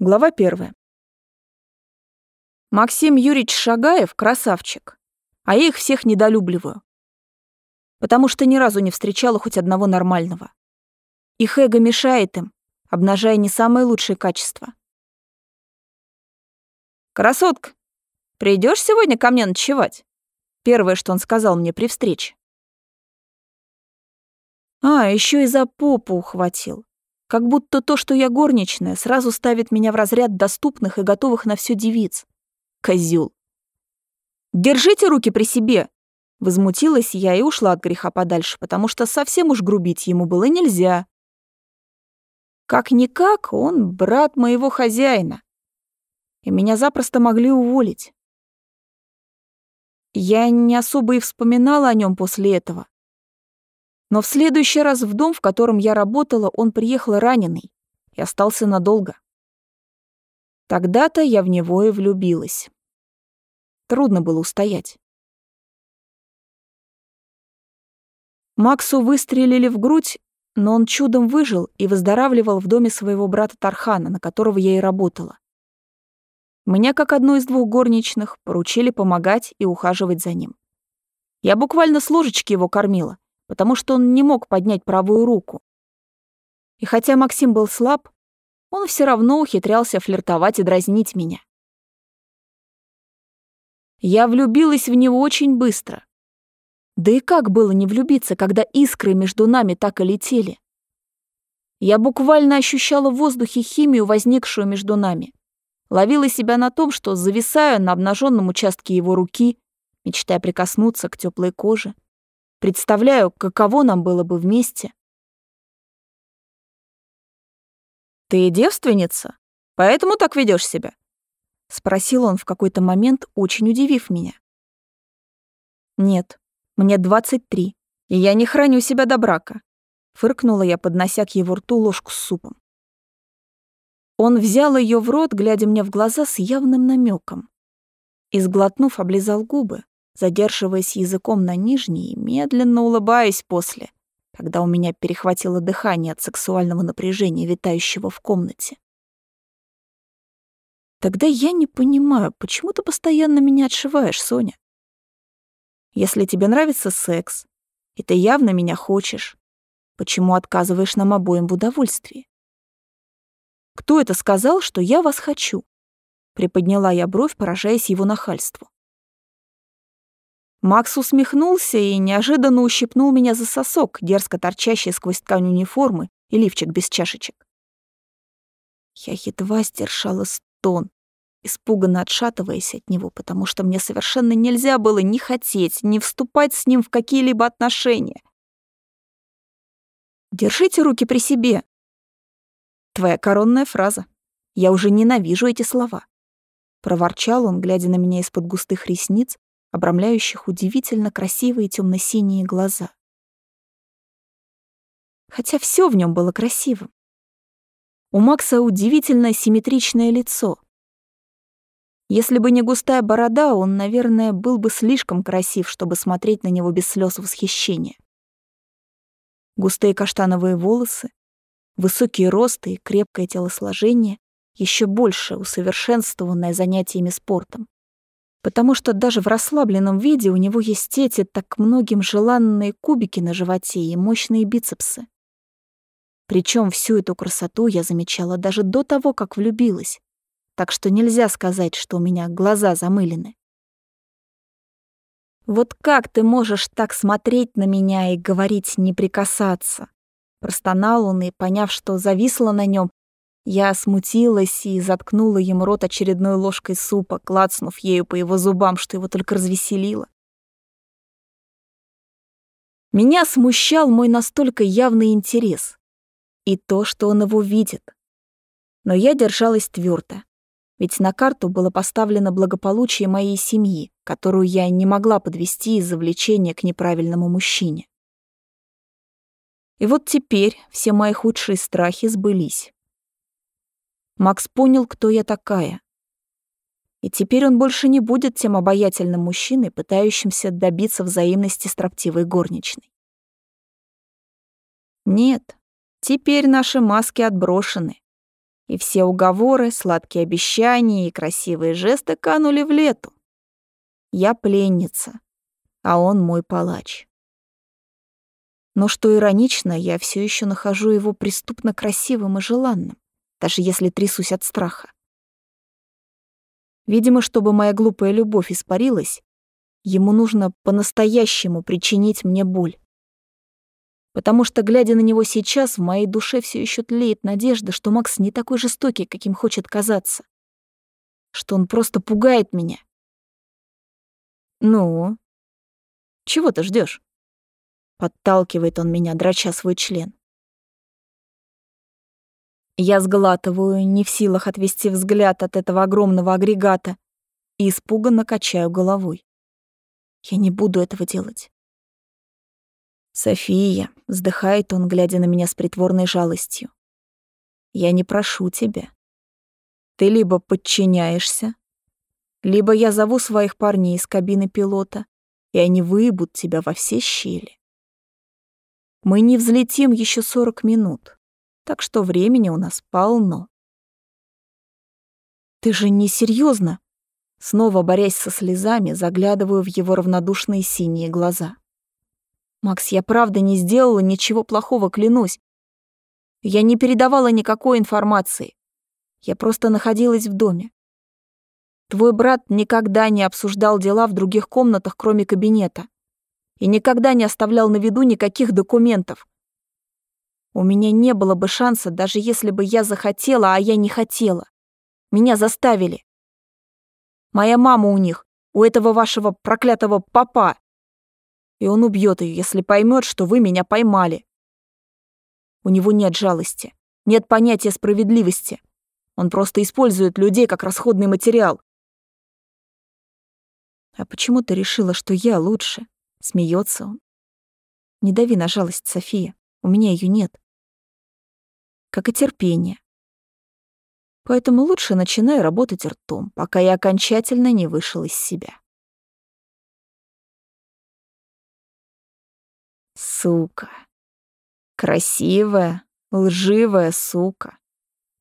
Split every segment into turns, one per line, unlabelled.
Глава первая. Максим Юрьевич Шагаев — красавчик, а я их всех недолюбливаю. Потому что ни разу не встречала хоть одного нормального. Их эго мешает им, обнажая не самые лучшие качества. «Красотка, придешь сегодня ко мне ночевать?» Первое, что он сказал мне при встрече. А, еще и за попу ухватил. Как будто то, что я горничная, сразу ставит меня в разряд доступных и готовых на все девиц. Козёл. «Держите руки при себе!» Возмутилась я и ушла от греха подальше, потому что совсем уж грубить ему было нельзя. Как-никак, он брат моего хозяина. И меня запросто могли уволить. Я не особо и вспоминала о нем после этого. Но в следующий раз в дом, в котором я работала, он приехал раненый и остался надолго. Тогда-то я в него и влюбилась. Трудно было устоять. Максу выстрелили в грудь, но он чудом выжил и выздоравливал в доме своего брата Тархана, на которого я и работала. Меня, как одну из двух горничных, поручили помогать и ухаживать за ним. Я буквально с ложечки его кормила, потому что он не мог поднять правую руку. И хотя Максим был слаб, он все равно ухитрялся флиртовать и дразнить меня. Я влюбилась в него очень быстро. Да и как было не влюбиться, когда искры между нами так и летели? Я буквально ощущала в воздухе химию, возникшую между нами. Ловила себя на том, что зависаю на обнаженном участке его руки, мечтая прикоснуться к теплой коже. Представляю, каково нам было бы вместе. «Ты девственница? Поэтому так ведешь себя?» — спросил он в какой-то момент, очень удивив меня. «Нет, мне 23, и я не храню себя до брака», — фыркнула я, поднося к его рту ложку с супом. Он взял ее в рот, глядя мне в глаза с явным намеком. И, сглотнув, облизал губы, задерживаясь языком на нижней и медленно улыбаясь после, когда у меня перехватило дыхание от сексуального напряжения, витающего в комнате. Тогда я не понимаю, почему ты постоянно меня отшиваешь, Соня? Если тебе нравится секс, и ты явно меня хочешь, почему отказываешь нам обоим в удовольствии? Кто это сказал, что я вас хочу? Приподняла я бровь, поражаясь его нахальству. Макс усмехнулся и неожиданно ущипнул меня за сосок, дерзко торчащий сквозь ткань униформы и лифчик без чашечек. Я едва сдержала стон, испуганно отшатываясь от него, потому что мне совершенно нельзя было ни хотеть, ни вступать с ним в какие-либо отношения. «Держите руки при себе», Твоя коронная фраза. Я уже ненавижу эти слова. Проворчал он, глядя на меня из-под густых ресниц, обрамляющих удивительно красивые темно-синие глаза. Хотя все в нем было красивым. У Макса удивительно симметричное лицо. Если бы не густая борода, он, наверное, был бы слишком красив, чтобы смотреть на него без слез восхищения. Густые каштановые волосы, Высокий рост и крепкое телосложение, еще больше усовершенствованное занятиями спортом. Потому что даже в расслабленном виде у него есть эти так многим желанные кубики на животе и мощные бицепсы. Причем всю эту красоту я замечала даже до того, как влюбилась. Так что нельзя сказать, что у меня глаза замылены. Вот как ты можешь так смотреть на меня и говорить не прикасаться? Простонал он, и, поняв, что зависла на нем, я смутилась и заткнула ему рот очередной ложкой супа, клацнув ею по его зубам, что его только развеселило. Меня смущал мой настолько явный интерес и то, что он его видит. Но я держалась твердо, ведь на карту было поставлено благополучие моей семьи, которую я не могла подвести из-за влечения к неправильному мужчине. И вот теперь все мои худшие страхи сбылись. Макс понял, кто я такая. И теперь он больше не будет тем обаятельным мужчиной, пытающимся добиться взаимности строптивой горничной. Нет, теперь наши маски отброшены. И все уговоры, сладкие обещания и красивые жесты канули в лету. Я пленница, а он мой палач. Но что иронично, я все еще нахожу его преступно красивым и желанным, даже если трясусь от страха. Видимо, чтобы моя глупая любовь испарилась, ему нужно по-настоящему причинить мне боль. Потому что, глядя на него сейчас, в моей душе все еще тлеет надежда, что Макс не такой жестокий, каким хочет казаться. Что он просто пугает меня. «Ну, чего ты ждешь? Подталкивает он меня, драча свой член. Я сглатываю, не в силах отвести взгляд от этого огромного агрегата, и испуганно качаю головой. Я не буду этого делать. «София», — вздыхает он, глядя на меня с притворной жалостью. «Я не прошу тебя. Ты либо подчиняешься, либо я зову своих парней из кабины пилота, и они выебут тебя во все щели. Мы не взлетим еще 40 минут, так что времени у нас полно. Ты же не серьезно? Снова борясь со слезами, заглядываю в его равнодушные синие глаза. Макс, я правда не сделала ничего плохого, клянусь. Я не передавала никакой информации. Я просто находилась в доме. Твой брат никогда не обсуждал дела в других комнатах, кроме кабинета и никогда не оставлял на виду никаких документов. У меня не было бы шанса, даже если бы я захотела, а я не хотела. Меня заставили. Моя мама у них, у этого вашего проклятого папа. И он убьет ее, если поймет, что вы меня поймали. У него нет жалости, нет понятия справедливости. Он просто использует людей как расходный материал. А почему ты решила, что я лучше? Смеется он. Не дави на жалость, София. У меня ее нет. Как и терпение. Поэтому лучше начинай работать ртом, пока я окончательно не вышел из себя. Сука. Красивая, лживая сука,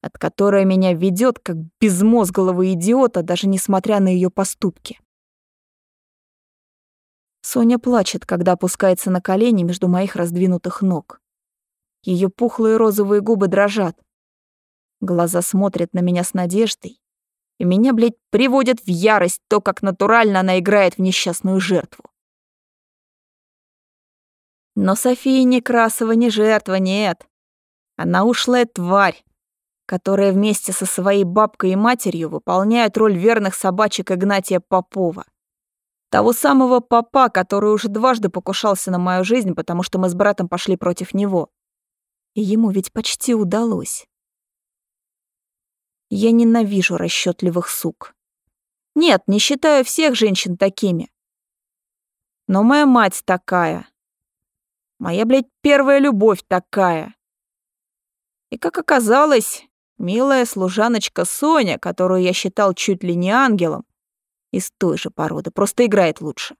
от которой меня ведет как безмозглого идиота, даже несмотря на ее поступки. Соня плачет, когда опускается на колени между моих раздвинутых ног. Ее пухлые розовые губы дрожат. Глаза смотрят на меня с надеждой. И меня, блядь, приводит в ярость то, как натурально она играет в несчастную жертву. Но София Некрасова не жертва, нет. Она ушлая тварь, которая вместе со своей бабкой и матерью выполняет роль верных собачек Игнатия Попова. Того самого папа, который уже дважды покушался на мою жизнь, потому что мы с братом пошли против него. И ему ведь почти удалось. Я ненавижу расчетливых сук. Нет, не считаю всех женщин такими. Но моя мать такая. Моя, блядь, первая любовь такая. И как оказалось, милая служаночка Соня, которую я считал чуть ли не ангелом, из той же породы, просто играет лучше.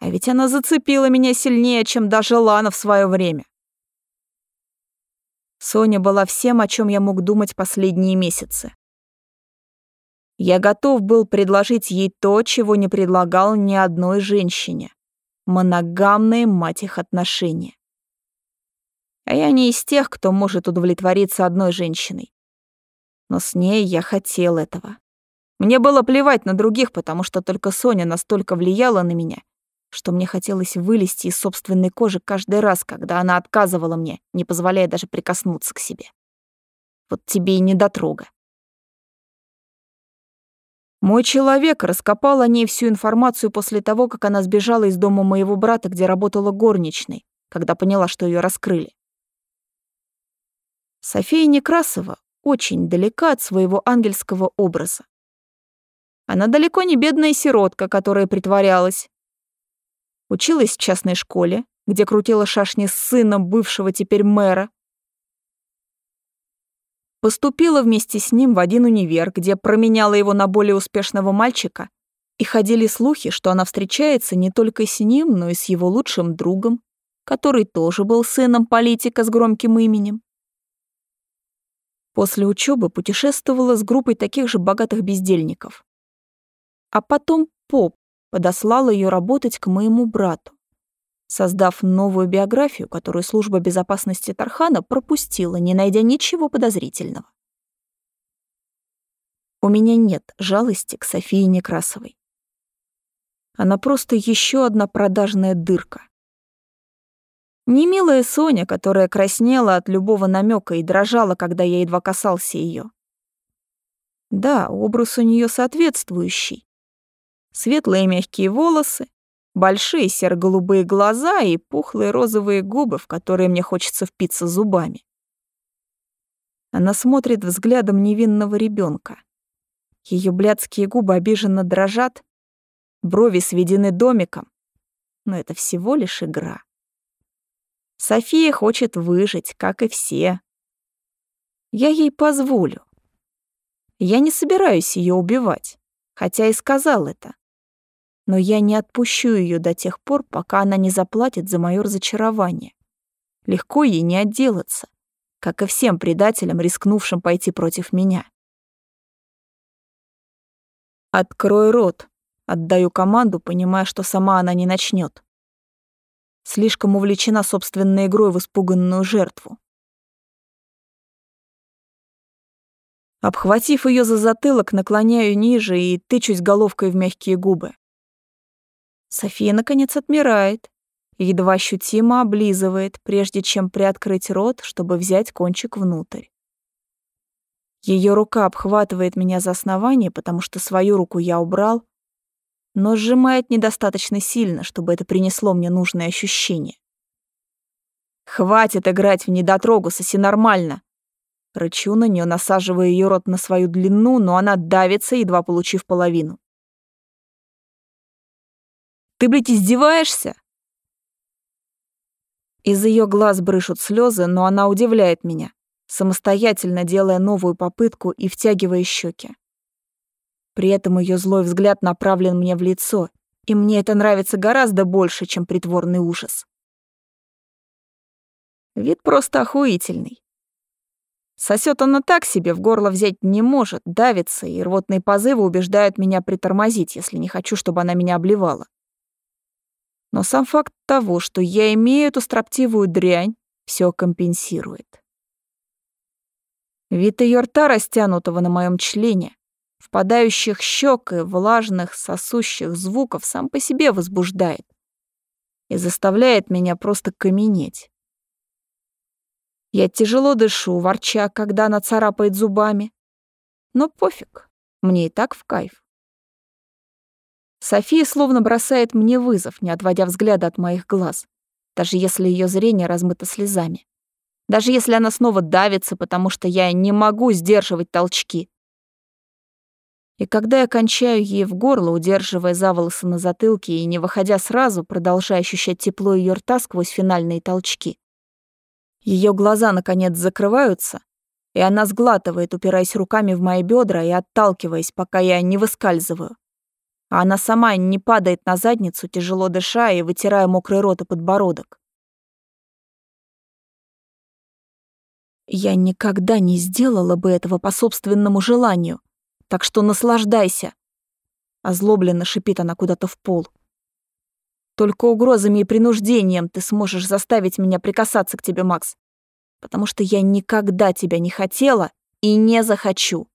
А ведь она зацепила меня сильнее, чем даже Лана в свое время. Соня была всем, о чем я мог думать последние месяцы. Я готов был предложить ей то, чего не предлагал ни одной женщине. Моногамные, мать их, отношения. А я не из тех, кто может удовлетвориться одной женщиной. Но с ней я хотел этого. Мне было плевать на других, потому что только Соня настолько влияла на меня, что мне хотелось вылезти из собственной кожи каждый раз, когда она отказывала мне, не позволяя даже прикоснуться к себе. Вот тебе и недотрога. Мой человек раскопал о ней всю информацию после того, как она сбежала из дома моего брата, где работала горничной, когда поняла, что ее раскрыли. София Некрасова очень далека от своего ангельского образа. Она далеко не бедная сиротка, которая притворялась. Училась в частной школе, где крутила шашни с сыном бывшего теперь мэра. Поступила вместе с ним в один универ, где променяла его на более успешного мальчика, и ходили слухи, что она встречается не только с ним, но и с его лучшим другом, который тоже был сыном политика с громким именем. После учебы путешествовала с группой таких же богатых бездельников. А потом поп подослал ее работать к моему брату, создав новую биографию, которую служба безопасности Тархана пропустила, не найдя ничего подозрительного. У меня нет жалости к Софии Некрасовой. Она просто еще одна продажная дырка. Не милая Соня, которая краснела от любого намека и дрожала, когда я едва касался ее. Да, образ у нее соответствующий. Светлые мягкие волосы, большие серо-голубые глаза и пухлые розовые губы, в которые мне хочется впиться зубами. Она смотрит взглядом невинного ребенка. Ее блядские губы обиженно дрожат, брови сведены домиком. Но это всего лишь игра. София хочет выжить, как и все. Я ей позволю. Я не собираюсь ее убивать, хотя и сказал это. Но я не отпущу ее до тех пор, пока она не заплатит за мое разочарование. Легко ей не отделаться, как и всем предателям, рискнувшим пойти против меня. «Открой рот», — отдаю команду, понимая, что сама она не начнет. Слишком увлечена собственной игрой в испуганную жертву. Обхватив ее за затылок, наклоняю ниже и тычусь головкой в мягкие губы. София, наконец, отмирает едва ощутимо облизывает, прежде чем приоткрыть рот, чтобы взять кончик внутрь. Ее рука обхватывает меня за основание, потому что свою руку я убрал, но сжимает недостаточно сильно, чтобы это принесло мне нужное ощущение. «Хватит играть в недотрогу, соси нормально!» Рычу на нее, насаживая ее рот на свою длину, но она давится, едва получив половину. «Ты, блядь, издеваешься?» Из ее глаз брышут слезы, но она удивляет меня, самостоятельно делая новую попытку и втягивая щеки. При этом ее злой взгляд направлен мне в лицо, и мне это нравится гораздо больше, чем притворный ужас. Вид просто охуительный. Сосет она так себе, в горло взять не может, давится, и рвотные позывы убеждают меня притормозить, если не хочу, чтобы она меня обливала. Но сам факт того, что я имею эту строптивую дрянь, все компенсирует. Вид ее рта, растянутого на моем члене, впадающих щек и влажных сосущих звуков сам по себе возбуждает и заставляет меня просто каменеть. Я тяжело дышу, ворча, когда она царапает зубами. Но пофиг, мне и так в кайф. София словно бросает мне вызов, не отводя взгляда от моих глаз, даже если ее зрение размыто слезами. Даже если она снова давится, потому что я не могу сдерживать толчки. И когда я кончаю ей в горло, удерживая за волосы на затылке и не выходя сразу, продолжая ощущать тепло ее рта сквозь финальные толчки, ее глаза, наконец, закрываются, и она сглатывает, упираясь руками в мои бедра и отталкиваясь, пока я не выскальзываю. А она сама не падает на задницу, тяжело дыша и вытирая мокрый рот и подбородок. Я никогда не сделала бы этого по собственному желанию, так что наслаждайся. Озлобленно шипит она куда-то в пол. Только угрозами и принуждением ты сможешь заставить меня прикасаться к тебе, Макс. Потому что я никогда тебя не хотела и не захочу.